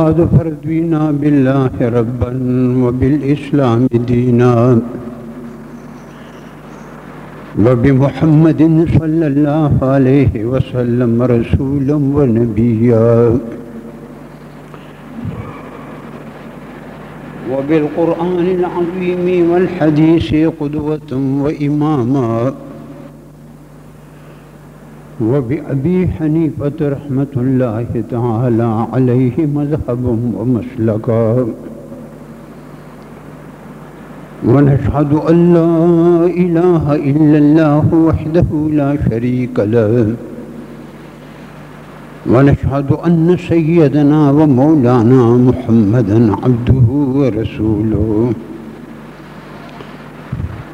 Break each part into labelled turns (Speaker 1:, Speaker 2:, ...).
Speaker 1: بعد فردينا بالله ربا وبالإسلام دينا وبمحمد صلى الله عليه وسلم رسولا ونبيا وبالقرآن العظيم والحديث قدوة وإماما وبأبي حنيفة رحمة الله تعالى عليه مذهب ومسلكا ونشهد أن لا إله إلا الله وحده لا شريك له ونشهد أن سيدنا ومولانا محمدا عبده ورسوله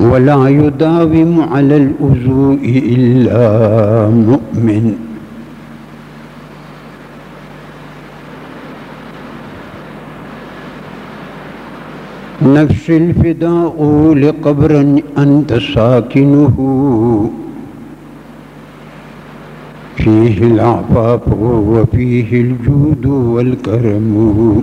Speaker 1: ولا يداوم على الوزوء إلا مؤمن نفس الفداء لقبر أنت ساكنه فيه العفاف وفيه الجود والكرم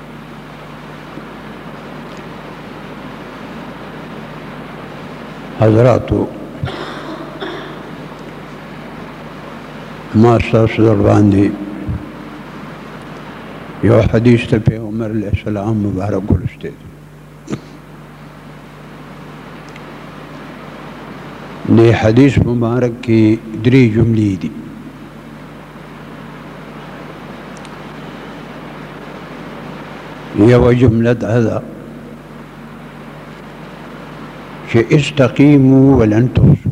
Speaker 1: حضراتو ما ستاسو در باندې یو حدیث ته پیغمبر علیه السلام مبارک ولسته دی حديث مبارك كي دري جملي دي يو جمله هذا شيء استقيموا ولن تحصوا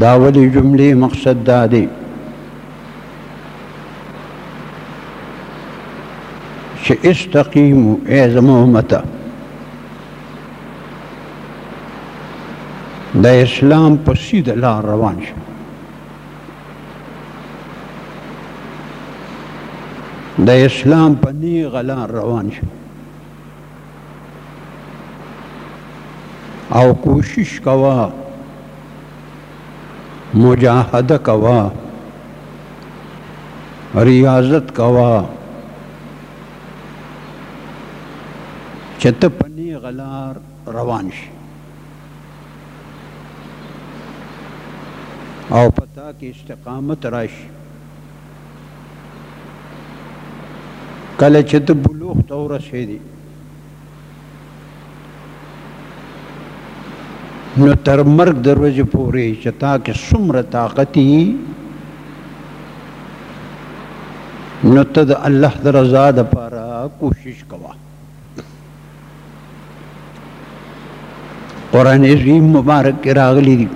Speaker 1: دا ولې جملې مقصد دا دی چې استقیمو ای زما امته د اسلام په سیده لار روان شي د اسلام په نیغه لار روان شي او کوشش کوا مجاهده کوا ریاضت کوا چې ته په نیغه لار روان شي او په تا کې استقامت راشي کله چې ته بلوغ ته ورسېدې نو تر مرګ د ورځې پورې چې تا کې څومره طاقت یي نو ته د الله د رضا دپاره کوشش کوه قرآن عظیم مبارک کې راغلي دي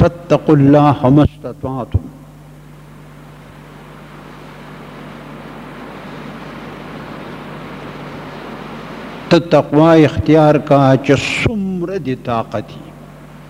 Speaker 1: فاتقوا الله ما استطعتم ته تقوا اختیار کا چې څومره دي طاقت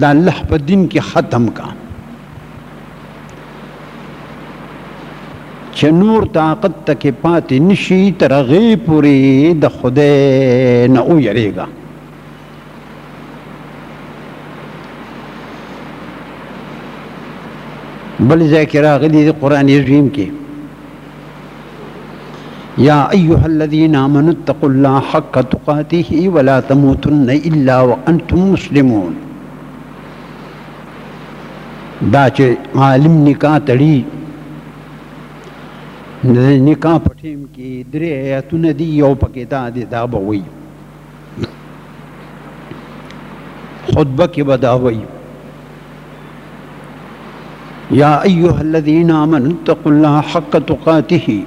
Speaker 1: دا الله په دین کې ختم کا چې نور طاقت تکې پاتې نشي تر غي پوری د خدای نه او یریګا بل ذکر راغلی د قران عظیم کې یا ایها الذین آمنوا اتقوا الله حق تقاته ولا تموتن الا وانتم مسلمون دا چې عالم نکاح تړي نکاح په ټیم کې درې آیاتونه دي یو پکې دا دی دا به وایي خطبه کې بداوي یا ایها الذین آمنوا اتقوا الله حق تقاته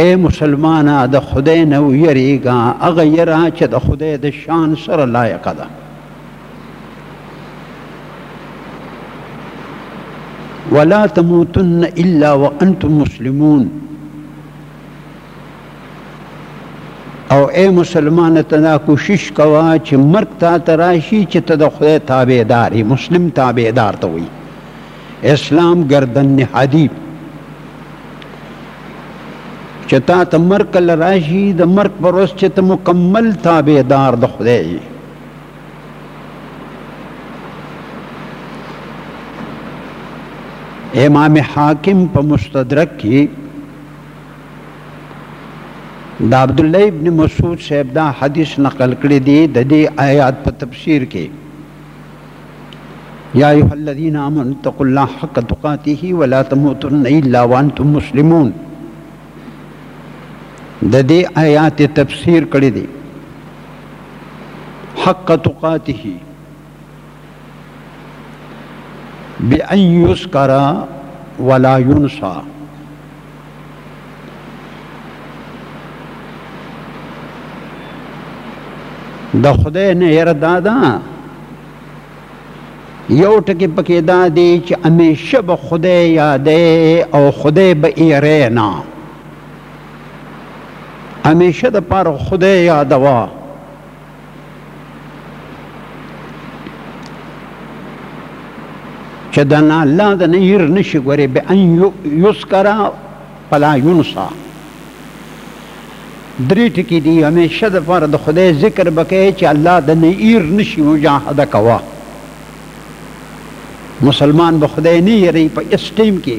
Speaker 1: اے مسلمانه د خدای نه ویریږه هغه یرا چې د خدای د شان سره لایق ده ولا تموتن الا وانتم مسلمون او اے مسلمان ته دا کوشش کوا چې مرګ تا ته راشي چې ته د خدای تابعدار یې مسلم تابعدار ته وي اسلام گردن نهادی چې تا ته مرګ کله راشي د مرګ پر ورځ چې ته مکمل تابعدار د خدای یې امام حاکم په مستدرک کې دا عبد الله ابن مسعود صاحب دا حدیث نقل کړی دی د دې آیات په تفسیر کې یا ایه الذین آمنوا اتقوا الله حق تقاته ولا تموتن الا وانتم مسلمون د دې آیات تفسیر کړی دی حق تقاته بأن يذكر ولا ينسى د خدای نه یره دا ده یو ټکی پکې دا دی چې همیشه به خدای یادې او خدای به یې نه همیشه د پاره خدای یادوا چې د نه الله د نه ير نشي ګوري به ان یذکر فلا ينسى درې ټکي دي همیشه د پر د خدای ذکر بکې چې الله د نه ير نشي مجاهده کوا مسلمان به خدای نه یری په اسټیم کې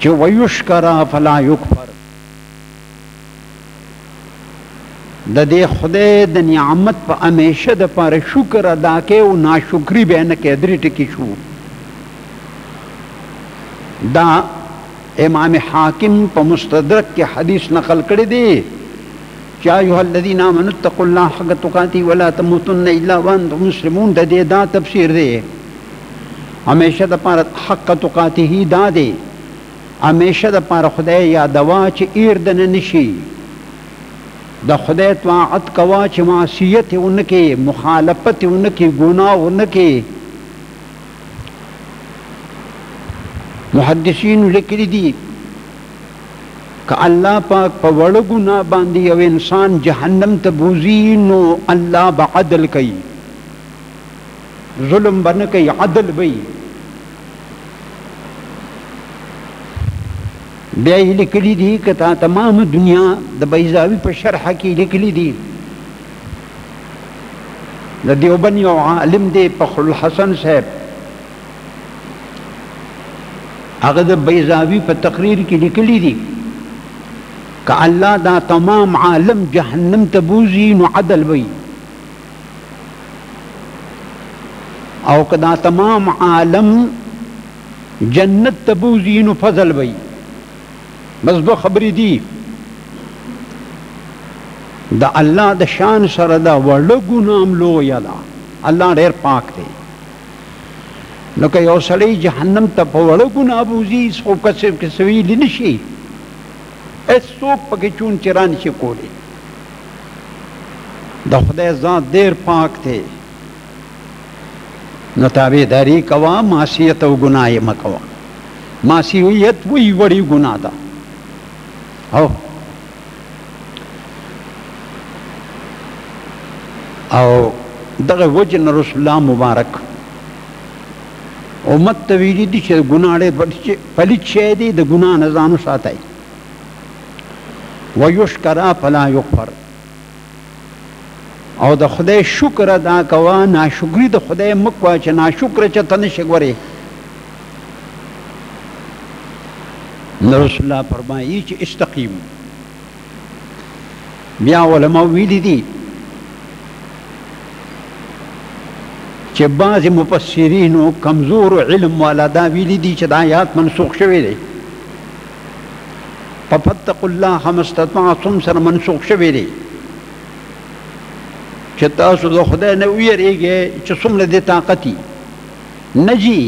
Speaker 1: چې ويشکر فلا يکفر د دې خدای د نعمت په همیشه د پر شکر ادا کې او ناشکری به نه کې درې ټکی شو دا امام حاکم په مستدرک کې حدیث نقل کړی دی يا ايها الذين آمنوا اتقوا الله حق تقاته ولا تموتن الا وانتم مسلمون د دې دا تفسیر دی همیشه د پاره حق تقاته دا دی همیشه د پاره خدای یادوا چې ایر د نه نشي د خدای طاعت کوا چې معصیت اونکه مخالفت اونکه ګناه اونکه محدثین لیکلي دي که الله پاک په وړه ګناه باندې یو انسان جهنم ته بوزي نو الله به عدل کوي ظلم به نه کوي عدل به وي بیا یې لیکلي دي که تا تمام دنیا د بیضاوي په شرح کې لیکلي دي د دیوبند یو عالم دی فخر الحسن صاحب هغه د بیزاوی په تقریر کې لیکلي دي که الله دا تمام عالم جهنم ته بوزي نو عدل وي او که دا تمام عالم جنت ته بوزي نو فضل وي بس دوه خبرې دي د الله د شان سره دا وړه ګنام لوی ده الله ډېر پاک دی نو که یو سړی جهنم ته په وړه ګناه بوځي څو کسې کې سویلی نه شي هېڅوک پکې چون چرا نه شي کولی د خدای ذات ډېر پاک دی نو تابعداري کوه معصیت او ګناه یې مه کوه معصیت وی وړي ګناه ده او او دغه وجه نه رسول الله مبارک امت ته ویلي دي چې ګناه ډېر پلیت شی دی د ګناه نه ځان وساتئ ویشکرا فلا یغفر او د خدای شکر ادا کوه ناشکری د خدای مکوه چې ناشکر چې ته نشې ګورې نو رسول الله فرمایي چې استقیم بیا علما ویلي دي چې بعض مفسرینو کمزور علم والا دا ویلي دي چې دا آیات منسوخ شوی دی په فتقوا الله ما استطعتم سره منسوخ شوی دی چې تاسو د خدای نه ویریږئ چې څومره دې طاقت دي نه جي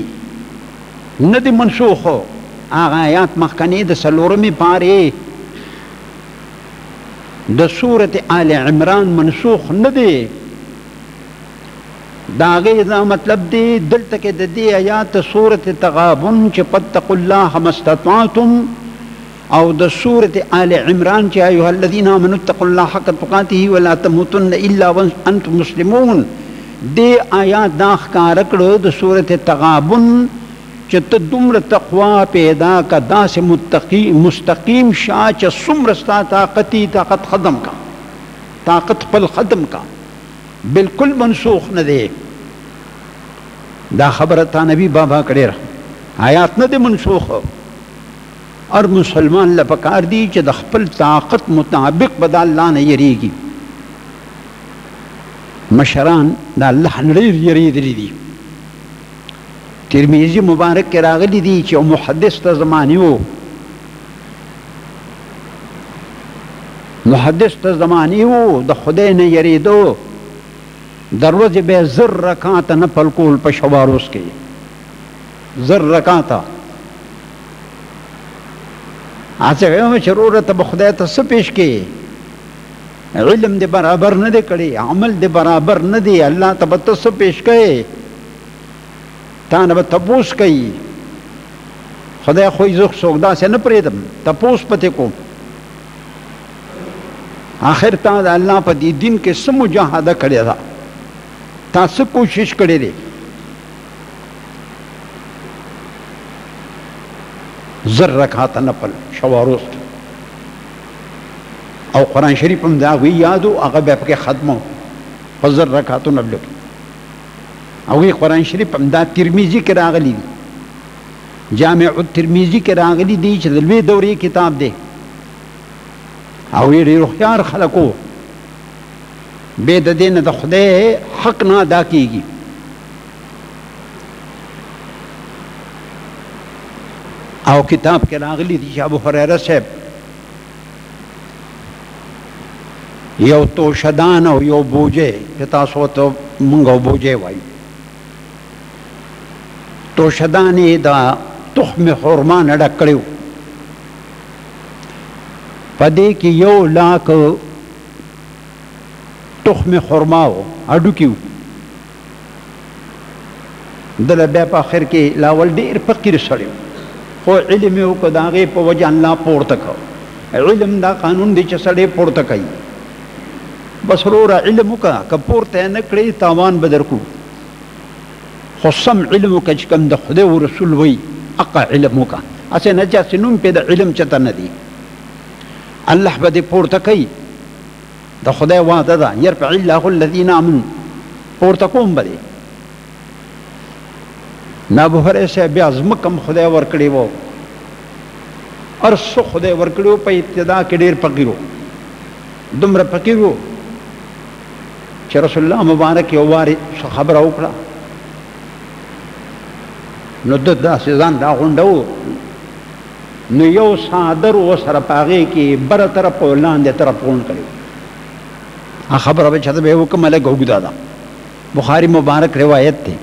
Speaker 1: نه دې منسوخ هغه آیات مخکنې د څلورمې پارې د سورة آل عمران منسوخ نه دی د هغې دا مطلب دی، دلته کې د دې ایات سورة تغابن چې فاتقوا الله ما استطعتم او د سورة آل عمران چې یا ایها الذین آمنوا اتقوا الله حق تقاته ولا تموتن الا وانتم مسلمون دې ایات دا ښکاره کړو د سورة تغابن چې ته دومره تقوا پیدا که داسې متقی مستقیم شه چې څومره ستا طاقت طاقت ختم کا طاقت خپل ختم کا بلکل منسوخ نه دی دا خبره تانوی بابا کړی آیات نه دی منسوخ هر مسلمان له پکار دی چې د خپل طاقت مطابق به د الله نه یریږي مشران د الله نه ډېر یریدلي دي ترمذي مبارک کې راغلي دي چې محدث ته زماني وو محدث ته زماني وو د خدای نه یریدو د ورځې به زر رکعاته نفل کول په شوا روز کې زر رکعاته هڅه ویم چې وروره ته به خدای ته څه پیش کې علم دې برابر نه دی کړی عمل دې برابر نه دی الله ته به ته څه پیش کوې تانه به تپوس کوي خدای خو یې زه څوک داسې نه پرېږدم تپوس پتې کوم آخر تا د الله په دې دین کې څه مجاهده کړې ده تا څه کوشش کړی دی زر رکعاته نفل شوا روست او قرآن شریف هم د هغوی یادو هغه بیا پکې ختمو په زر رکعاتو نفلو کې او وی قران شریف هم دا ترمذی کې راغلی دی جامع الترمذی کې راغلی دی چې د لوی دورې کتاب دی او یې ډېر هوښیار خلکو به د دې نه د خدای حق نه ادا کیږي او کتاب کې راغلی دی چې ابو هريره صاحب یو توشدان او یو بوجه چې تاسو ته مونږ او بوجه وایو توشدان یې د تخم خرما نه ډک کړی په دې کې یو لاک تخم خرما و هډوکي دله بیا په اخر کې لاول ډیر فقیر سړی خو علم یو کو داغه په وجه الله پورته کو علم دا قانون دی چې سړی پورته کوي بس وروره علم وکا که پورته نه کړی تاوان به درکو خو سم علم وکا چې کوم د خدای او رسول وی اقا علم وکا اسه نه چې سنوم په د علم چته نه دی الله به دې پورته کوي د خدای وعده ده يرفع الله الذين امنوا پورته کوم به دی نه ابو هريره صاحب بیا ځمکه هم خدای ورکړې وو هر څه خدای ورکړي وو په ابتدا کې ډېر فقیر وو دومره فقیر وو چې رسول الله مبارک یو وارې څه خبره وکړه نو د داسې ځان راغونډه وو نو یو څادر و ورسره په هغې کې یې بره طرف او لاندې طرف غونډ کړی و. هغه خبره به چاته به یې وکړمه لږه اوږده ده، بخاري مبارک روایت دی.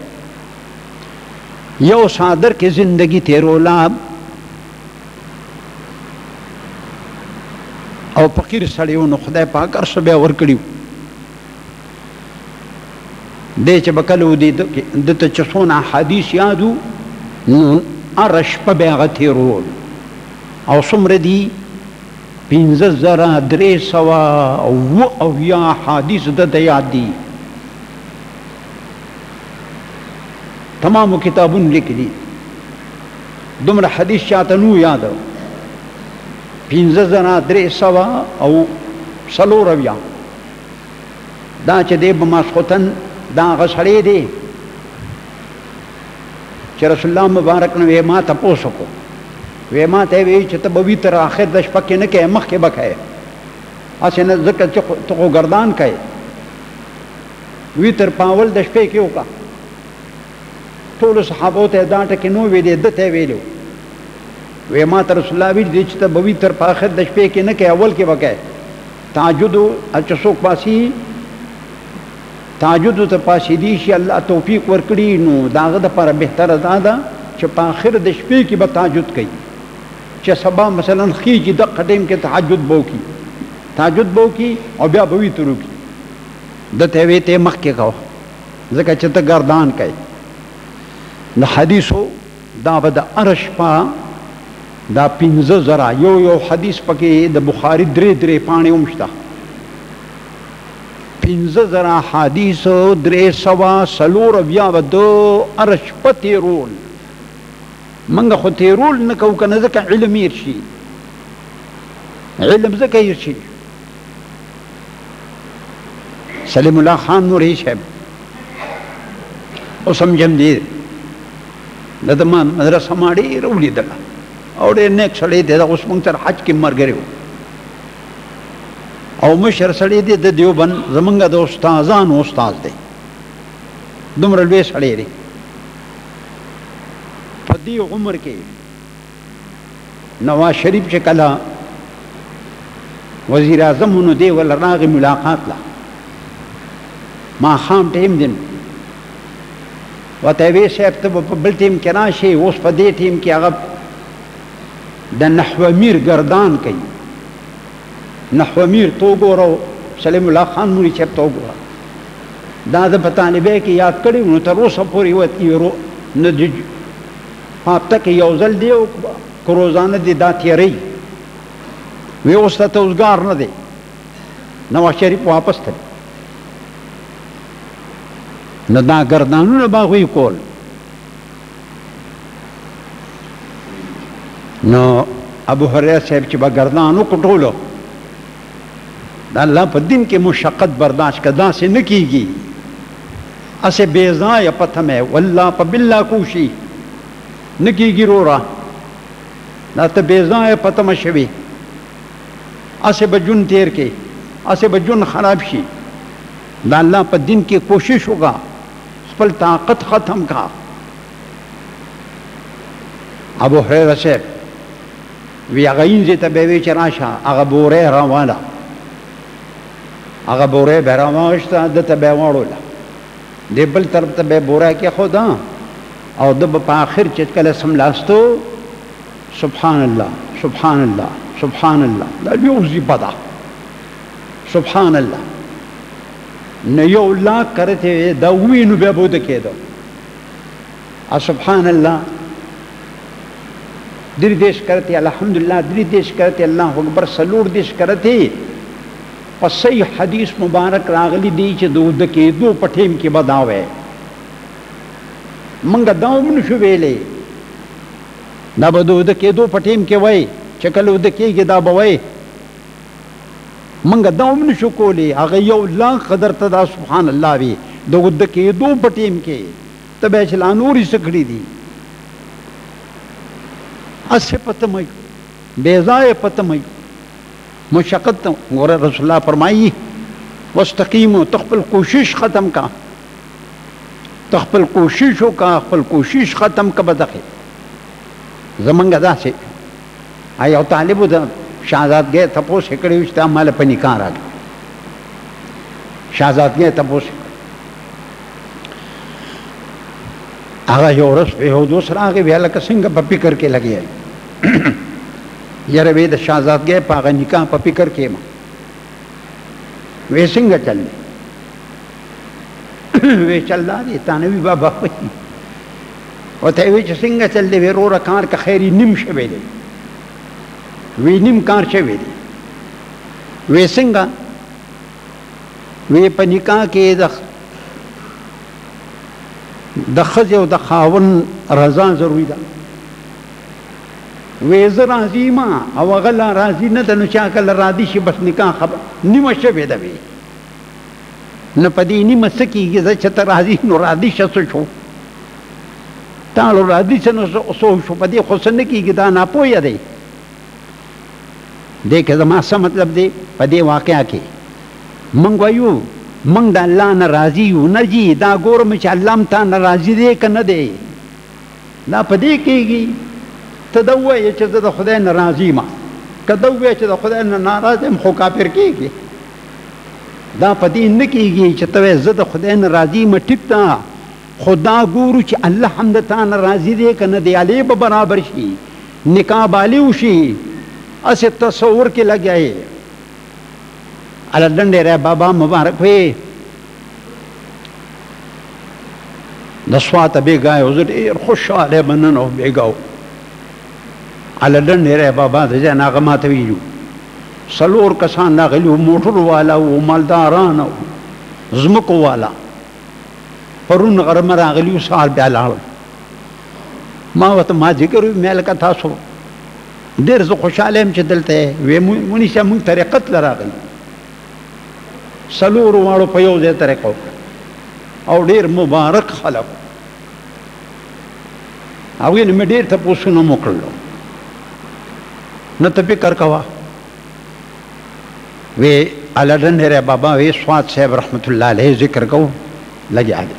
Speaker 1: یو څادر کې زندګي تېروله او فقیر سړی و نو خدای پاک هر څه به یې ورکړي وو. دی چې به کله ودې ده ته چې څونه احادیث یاد وو نو هره شپه به یې هغه تېرول او څومره دي پنځه زره درې سوه اووه اویا احادیث ده ته یاد دي تمامو کتابونو لیکلي دومره حدیث چاته نو یاد پنځه زره درې سوه او څلور اویا دا چې دی به ماسخوتن دا هغه سړی دی چې رسول الله مبارک نو ما ته پوسو کو وې ما ته وی چې ته به وی تر اخر د شپه کې نه کې مخ کې بکای اسنه ذکر چې ته ګردان کای وی تر پاول د شپې کې وکا ټول صحابو ته دا ټکه نو وی دې دته ویلو وې ما ته رسول الله وی چې ته به وی تر اخر د شپې کې نه کې اول کې بکای تهجد هر چې څوک پاسي تهجد ته پاسي دي شي الله توفیق ورکړي نو داغه د پر بهتره دا ده چې په آخر د شپې کې به تهجد کوي چې سبا مثلا خيږي د قدم کې تهجد بو کی تهجد بو کی او بیا به وی ترو کی د ته وی ته مخ کې کاوه ځکه چې ته گردان کوي د حدیثو دا به د هره شپه دا پنځه زره یو یو حدیث پکې د بخاری درې درې پاڼې هم شته پنځه زره احادیث درې سوه څلور اویا به د هره شپه تېرول موږ خو تېرول نه کوو که نه ځکه علم هېر شي علم ځکه هېر شي سلیم الله خان نوري صاحب اوس هم جم دي د دې مدرسه ما ډېر ولیدل او ډېر نیک سړی دی دا اوس مونږ تر حج کې مرګري وو او مشر سړی دی د دیوبند زمونږ د استادانو استاد دی دومره لوی سړی دی په دې عمر کې نواز شریف چې کله وزیر اعظم نو دی ول راغی ملاقات لا ما خام ټیم دین وته وی صاحب ته په بل ټیم کې راشي اوس په دې ټیم کې هغه د نحو میر گردان کوي نحو میر تو ګورو سلیم الله خان موري چې تو ګورو دا د طالبې کې یاد کړی نو تر اوسه پورې وتی ورو نه په هفته کې یو ځل دی او که روزانه دی دا تیری وی اوس ته اوزګار نه دی نواز شریف واپس تل نو دا ګردانونه به هغوی کول نو ابو هريره صاحب چې به ګردان وکړو د الله په دین کې مشقت برداشت کړه دا سه نه کیږي اسه بے ځای په تمه والله په بالله کوشي نه کیږي رورا دا ته بے ځای په تمه شوي اسه به جون تیر کې اسه به جون خراب شي د الله په دین کې کوشش وکا خپل طاقت ختم کا ابو هريره صاحب وي هغه انځې ته به وي چې راشه هغه بوره راواله هغه بوره به راواشته د ته به واړوله د بل طرف ته به بوره کې خدا او د په آخر چې کله سملاستو سبحان الله سبحان الله سبحان الله دا یو زیبه ده سبحان الله نه یو لا کرته دا وینو به بود کېدو سبحان الله درې دېرش کرتې الحمدلله درې دېرش کرتې الله اکبر څلور دېرش کرتې په صحیح حدیث مبارک راغلی دی چې د اوده کېدو په ټیم کې به دا وی موږ دا هم نشو ویلی دا به د اوده کېدو په ټیم کې وای چې کله اوده کېږي دا به وای موږ دا هم نشو کولی هغه یو لاک درته دا سبحان الله وي د اوده کېدو په ټیم کې ته به چې لا نورې څه کړي دي اسې په تمه یو بې ځایه په تمه یو مشقت ته ګوره رسول الله فرمایي واستقیمو ته خپل کوشش ختم کا ته خپل کوشش وکړه خپل کوشش ختم که به دغې زمونږ داسې ایو طالب د شاهزادګۍ تپوس کړی چې تا مال په نکاح راک شاهزادګۍ تپوس هغه یو ورځ په یو دوس راغی ویل که څنګه په فکر کې لګی یاره وې د شاهزادګۍ په هغه نکاح په فکر کې ما وې څنګه چل وی چې الله دې تانوي بابا خوشي او ته وی چې څنګه چل دی وروره کار که خیری نیم شوی دی وی نیم کار شوی دی وی څنګه وی په نکاح کې د د خځې او د خاون رضا ضروری ده وی زه راضي ما او هغه لا راضي نه ده نو چا کله راضي شي بس نکاح خبر نیمه شوې ده وی نه په دې نیمه څه کېږي زه چې ته راځي نو راضي شه څه شو تاړو راضي څه نو څه شو په دې خو څه نه کېږي دا ناپوهه دی دې کې زما څه مطلب دی په دې واقعا کې موږ وایو موږ د الله نه راضي یو نه جي دا ګورم چې الله هم تا نه راضي دی که نه دی دا په دې کېږي ته دا ووایې چې زه د خدای نه راضي یم که دا ووایې چې د خدای نه ناراض یم خو کافر کېږي دا په دې نه کېږي چې ته وایې زه د خدای نه راضي یم ټیک ده خو دا ګورو چې الله هم د تا نه راضي دی که نه دی علي به برابر شي نکاح به علي وشي هسې تصور کې لګیا یې هله ډنډې رای بابا مبارک وي د سوات بیګا یو زه ډېر خوشحاله مننه او بیګا و هله ډنډې رای بابا د ځای نه هغه ما ته ویلي څلور کسان راغلي وو موټرو والا وو مالداران او ځمکو والا پرون غرمه راغلي وو سهار بیا لاړل ما ورته ما ذکر وي مې لکه تاسو ډېر زه خوشحاله یم چې دلته وې مونږ سره مونږ طریقت له راغلي سلور واړو په یو ځای طریقه وکړه او ډیر مبارک خلک او یې مې ډیر ته پوسونه موکړلو نو ته فکر کوا وی علادن هره بابا وی سواد صاحب رحمت الله علیه ذکر کو لګیا دي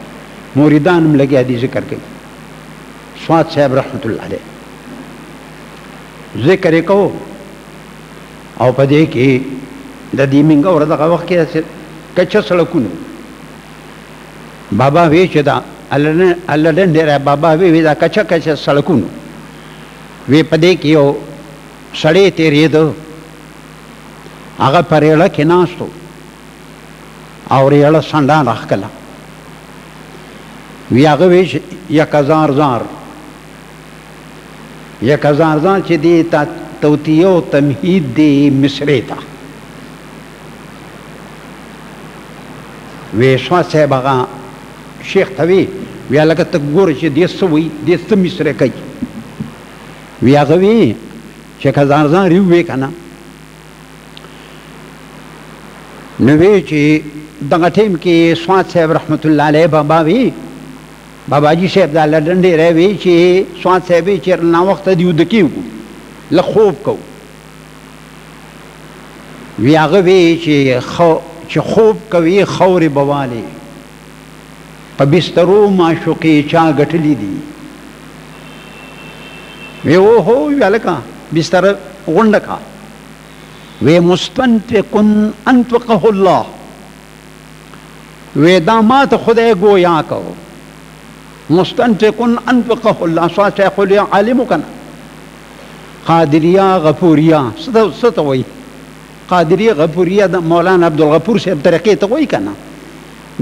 Speaker 1: مریدان هم لګیا دي ذکر کوي سواد صاحب رحمت الله علیه ذکر کو او په دې کې د دې منګه ور دغه وخت کې چې کچ سړکونه بابا وی چې دا الله الله دې ډېر بابا وی وی دا کچ کچ سړکونه وی په دې کې یو سړی تیرې دو هغه پرېړه کې ناشتو او ریړه سنډا راخکله وی هغه وی یک هزار زار یک هزار ځان چې دې ته توتیه او تمهید دې مصرې ته وې شاه صاحب هغه شیخ ته وی ویا لکه ته ګوره چې دې څه وی دې څه مصرې کوي وی هغه وی چې که ځان ځان ریو وی کنه نو وی چې دغه ټیم کې سواد صاحب رحمت الله علیه بابا وی باباجي صاحب دا لډن ډیری وی چی سوات صاحب چیرل ناوخته دی وده کیږو لږ خوب کوو وی هغه وی چی خو چی خوب کوی خورې به والی په بسترو معشوقې چا ګټلی دی وی او هو وی هلکه بستر غونډه کا وی مستنطق انطقه الله وی دا ما ته خدای ګویا کو مستنتقن انفقه الله سوا شیخ الیا عالم کنه قادریا غفوریا ست وای قادری غفوریا د مولانا عبدالغفور صاحب طریقې ته وای کنه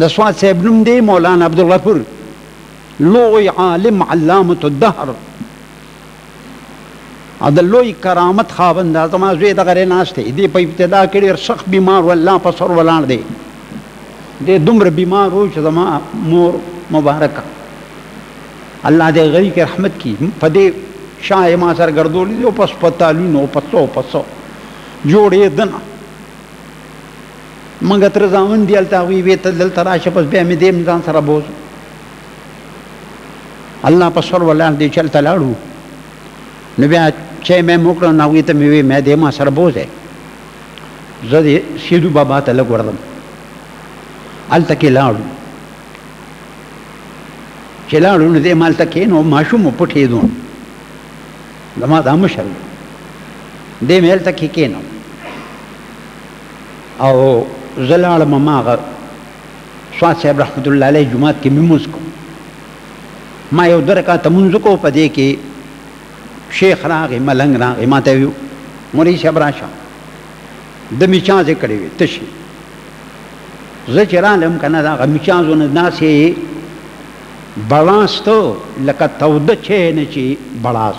Speaker 1: د سوا صاحب نوم دی مولانا عبدالغفور لوی عالم علامه الدهر او د لوی کرامت خاوند ده زما زوی دغه رې ناست دی دې په ابتدا کې ډېر سخت بیمار و الله په سر ولاړ دی دې دومره بیمار و چې زما مور مبارکه الله دې غي کې رحمت کی په دې شاه ما سر ګرځولې دی او په سپتالونو په څو په څو جوړې دنه منګه تر ځامن دی التاوی وی ته دلته راشه پس بیا مې دې ځان سره بوزو الله په سر ولاړ دی چل تلاړو نو بیا چې مې موکړه نو وی ته مې وی مې دې ما سره بوزه زه دې سیدو بابا ته لګوردم الته کې لاړو چې لاړو نو دې مال ته کې نو ماشوم پټې دون زما دا مشر دې مې الته کې کې نو او زلاړ مماغه سوات صاحب رحمت الله علیه جمعات کې میموز کو ما یو درکا تمونځ کو په دې کې شیخ راغی ملنګ راغی ما ته ویو مولوی صاحب راشه د میچازې کړې وي تشي زه چې رالم که نه د هغه میچازو نه داسې بړاستو لکه توده چینه چې بړاس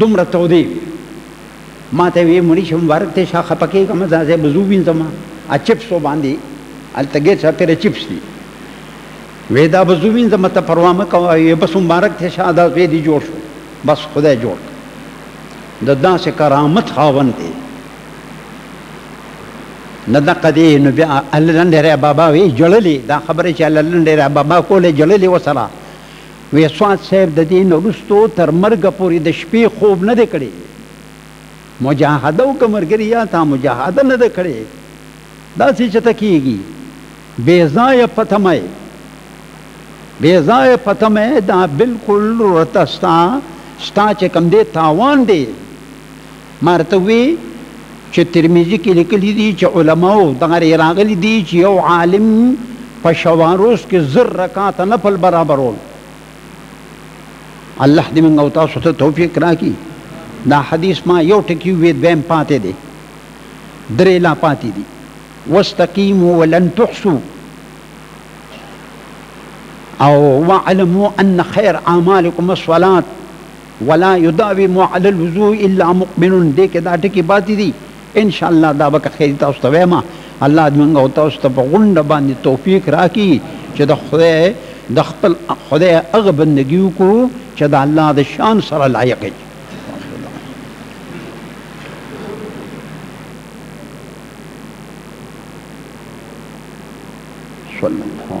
Speaker 1: دومره تودې وي ما ته وې مړي شم ورک ته شا خپه کېږه مه ځه زه به زو وینځم ا چپسو باندې هلته ګېټ چاپېره چپس دي وې دا به زو وینځم ته پروا مه کوه وې بس مبارک ته شا دا زوی دې جوړ شو بس خدای جوړ کړ د داسې کرامت خاوند دی نه دقه دی نو بیا الله لنډی رای بابا وی جړلې دا خبره چې الله لنډی رای بابا کوله جړلې وسره وسواد صاحب ددې نه وروسته تر مرګه پورې د شپې خوب نه دی کړی مجاهده او که مرګري یا تا مجاهده نه ده کړې داسې چته کېږي بېځایه په تمه یې بېځایه په تمه یې دا بلکل ورته ستا ستا چې کوم دی تاوان دی ما درته وې چې ترمذي کې لیکلي دي چې علماو دغه رې راغلي دي چې یو عالم په شواروز کې زر رکعات نفل برابرول الله دې موږ او تاسو ته توفیق راکړي دا حدیث ما یو ټکی وې دویم پاتې دی درې لا پاتې دي واستقیموا ولن تحصوا او واعلموا ان خیر اعمالکم الصلاه ولا يداوم علی الوضوء الا مؤمن دې کې دا ټکي پاتې دي ان شاء الله دا به که خیر تاسو ته وایم الله دې موږ او تاسو ته په غونډه باندې توفیق راکړي چې د خدای د خپل خدای هغه بندګي وکړو چې د الله د شان سره لایق دي صلی الله